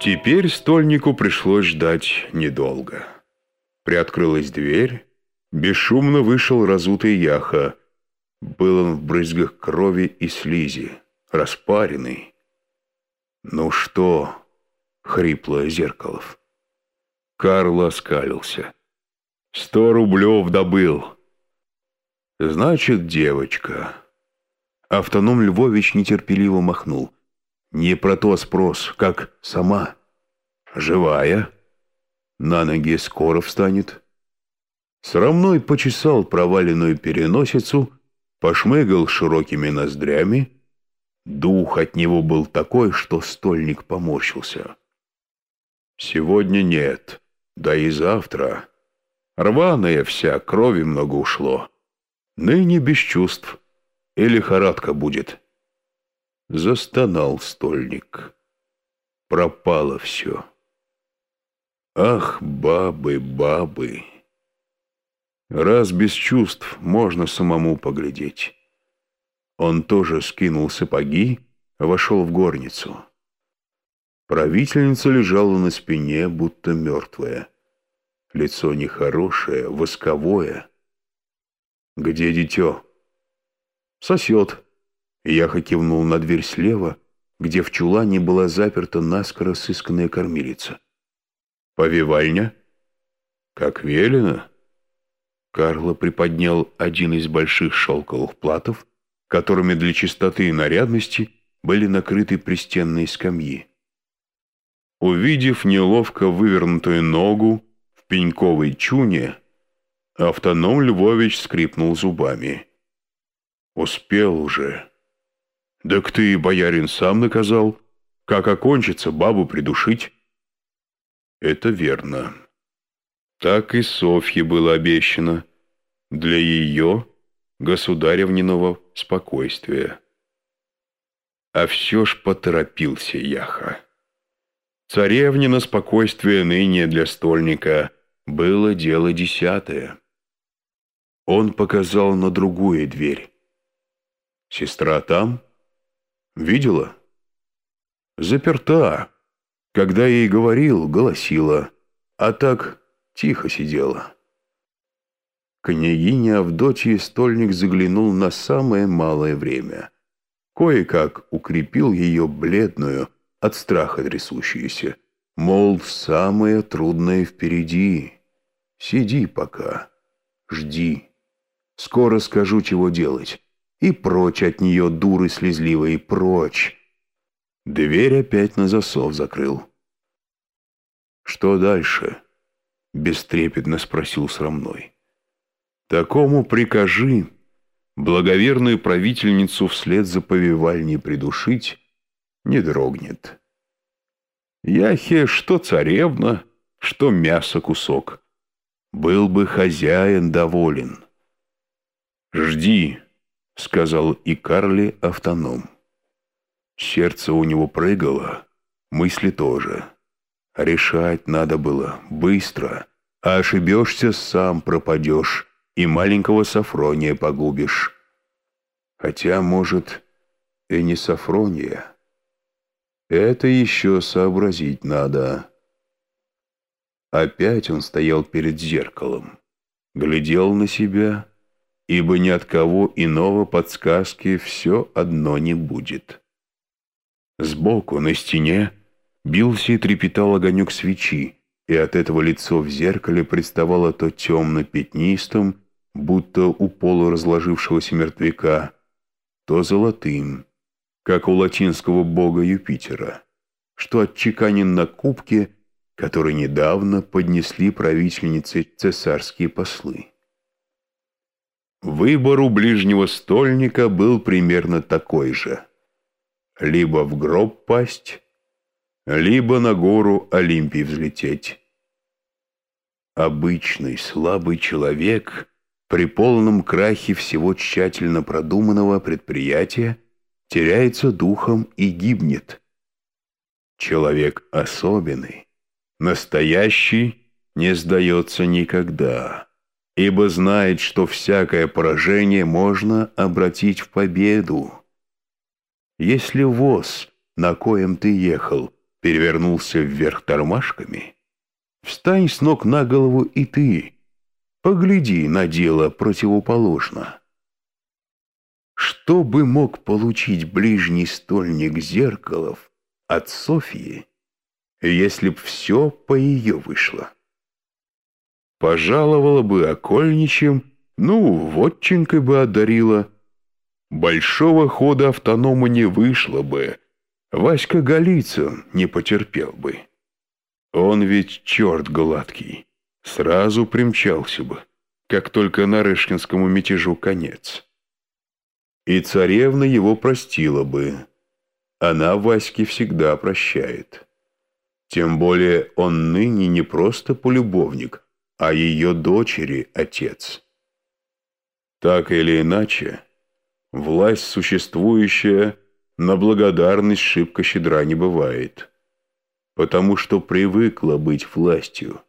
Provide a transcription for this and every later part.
Теперь стольнику пришлось ждать недолго. Приоткрылась дверь, бесшумно вышел разутый яха. Был он в брызгах крови и слизи, распаренный. «Ну что?» — хрипло Зеркалов. Карл оскалился. «Сто рублев добыл». «Значит, девочка». Автоном Львович нетерпеливо махнул. Не про то спрос, как сама. Живая. На ноги скоро встанет. Срамной почесал проваленную переносицу, пошмыгал широкими ноздрями. Дух от него был такой, что стольник поморщился. Сегодня нет, да и завтра. Рваная вся, крови много ушло. Ныне без чувств. И лихорадка будет. Застонал стольник. Пропало все. Ах, бабы, бабы! Раз без чувств можно самому поглядеть. Он тоже скинул сапоги, вошел в горницу. Правительница лежала на спине, будто мертвая. Лицо нехорошее, восковое. «Где дитё?» «Сосет», Яха кивнул на дверь слева, где в чулане была заперта наскоро сысканная кормилица. «Повивальня?» «Как велено». Карло приподнял один из больших шелковых платов, которыми для чистоты и нарядности были накрыты пристенные скамьи. Увидев неловко вывернутую ногу в пеньковой чуне, автоном Львович скрипнул зубами. «Успел уже». «Так ты, боярин, сам наказал. Как окончится, бабу придушить?» «Это верно. Так и Софье было обещано. Для ее, государевниного, спокойствия. А все ж поторопился Яха. Царевнина спокойствие ныне для стольника было дело десятое. Он показал на другую дверь. «Сестра там?» Видела? Заперта. Когда ей говорил, голосила, а так тихо сидела. Княгиня Авдотья стольник заглянул на самое малое время. Кое-как укрепил ее бледную, от страха трясущуюся. Мол, самое трудное впереди. Сиди пока, жди. Скоро скажу, чего делать. И прочь от нее, дуры слезливые, прочь. Дверь опять на засов закрыл. «Что дальше?» — бестрепетно спросил срамной. «Такому прикажи благоверную правительницу вслед за повивальней придушить, не дрогнет. Яхе, что царевна, что мясо кусок. Был бы хозяин доволен. Жди» сказал и Карли автоном. Сердце у него прыгало, мысли тоже. Решать надо было быстро, а ошибешься, сам пропадешь и маленького Сафрония погубишь. Хотя, может, и не Сафрония. Это еще сообразить надо. Опять он стоял перед зеркалом, глядел на себя ибо ни от кого иного подсказки все одно не будет. Сбоку, на стене, бился и трепетал огонек свечи, и от этого лицо в зеркале представало то темно-пятнистым, будто у полуразложившегося мертвяка, то золотым, как у латинского бога Юпитера, что отчеканен на кубке, который недавно поднесли правительнице цесарские послы. Выбор у ближнего стольника был примерно такой же. Либо в гроб пасть, либо на гору Олимпий взлететь. Обычный слабый человек при полном крахе всего тщательно продуманного предприятия теряется духом и гибнет. Человек особенный, настоящий, не сдается никогда ибо знает, что всякое поражение можно обратить в победу. Если воз, на коем ты ехал, перевернулся вверх тормашками, встань с ног на голову и ты, погляди на дело противоположно. Что бы мог получить ближний стольник зеркалов от Софьи, если б все по ее вышло? Пожаловала бы окольничем, ну, вотчинкой бы одарила. Большого хода автонома не вышло бы, Васька Голицын не потерпел бы. Он ведь черт гладкий, сразу примчался бы, как только Нарышкинскому мятежу конец. И царевна его простила бы. Она Ваське всегда прощает. Тем более он ныне не просто полюбовник, а ее дочери отец. Так или иначе, власть существующая на благодарность шибко щедра не бывает, потому что привыкла быть властью.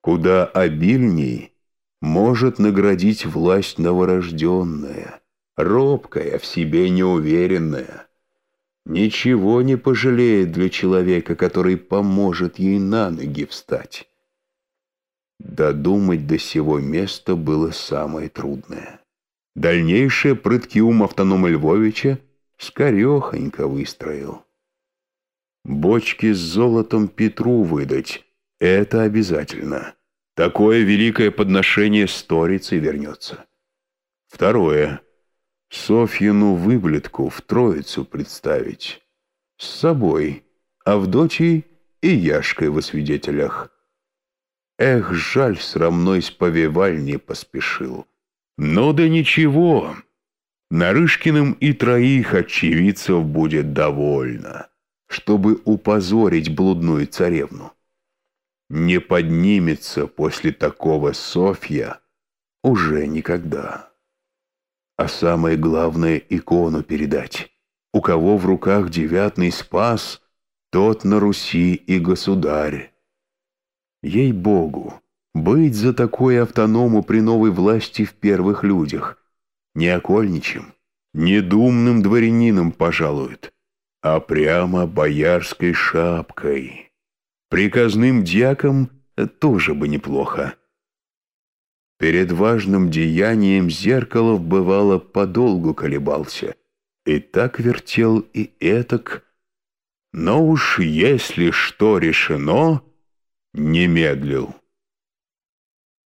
Куда обильней может наградить власть новорожденная, робкая, в себе неуверенная. Ничего не пожалеет для человека, который поможет ей на ноги встать. Додумать до сего места было самое трудное. Дальнейшие прытки ум автонома Львовича скорехонько выстроил. Бочки с золотом Петру выдать — это обязательно. Такое великое подношение сторицей вернется. Второе. Софьину выблетку в Троицу представить. С собой, Авдотьей и Яшкой во свидетелях. Эх, жаль, срамной сповеваль не поспешил. Но да ничего, Нарышкиным и троих очевидцев будет довольно, чтобы упозорить блудную царевну. Не поднимется после такого Софья уже никогда. А самое главное — икону передать. У кого в руках девятный спас, тот на Руси и государь. Ей-богу, быть за такое автоному при новой власти в первых людях — не окольничем, не думным дворянином пожалуют, а прямо боярской шапкой. Приказным дьяком тоже бы неплохо. Перед важным деянием Зеркалов бывало подолгу колебался, и так вертел и этак. Но уж если что решено, не медлил.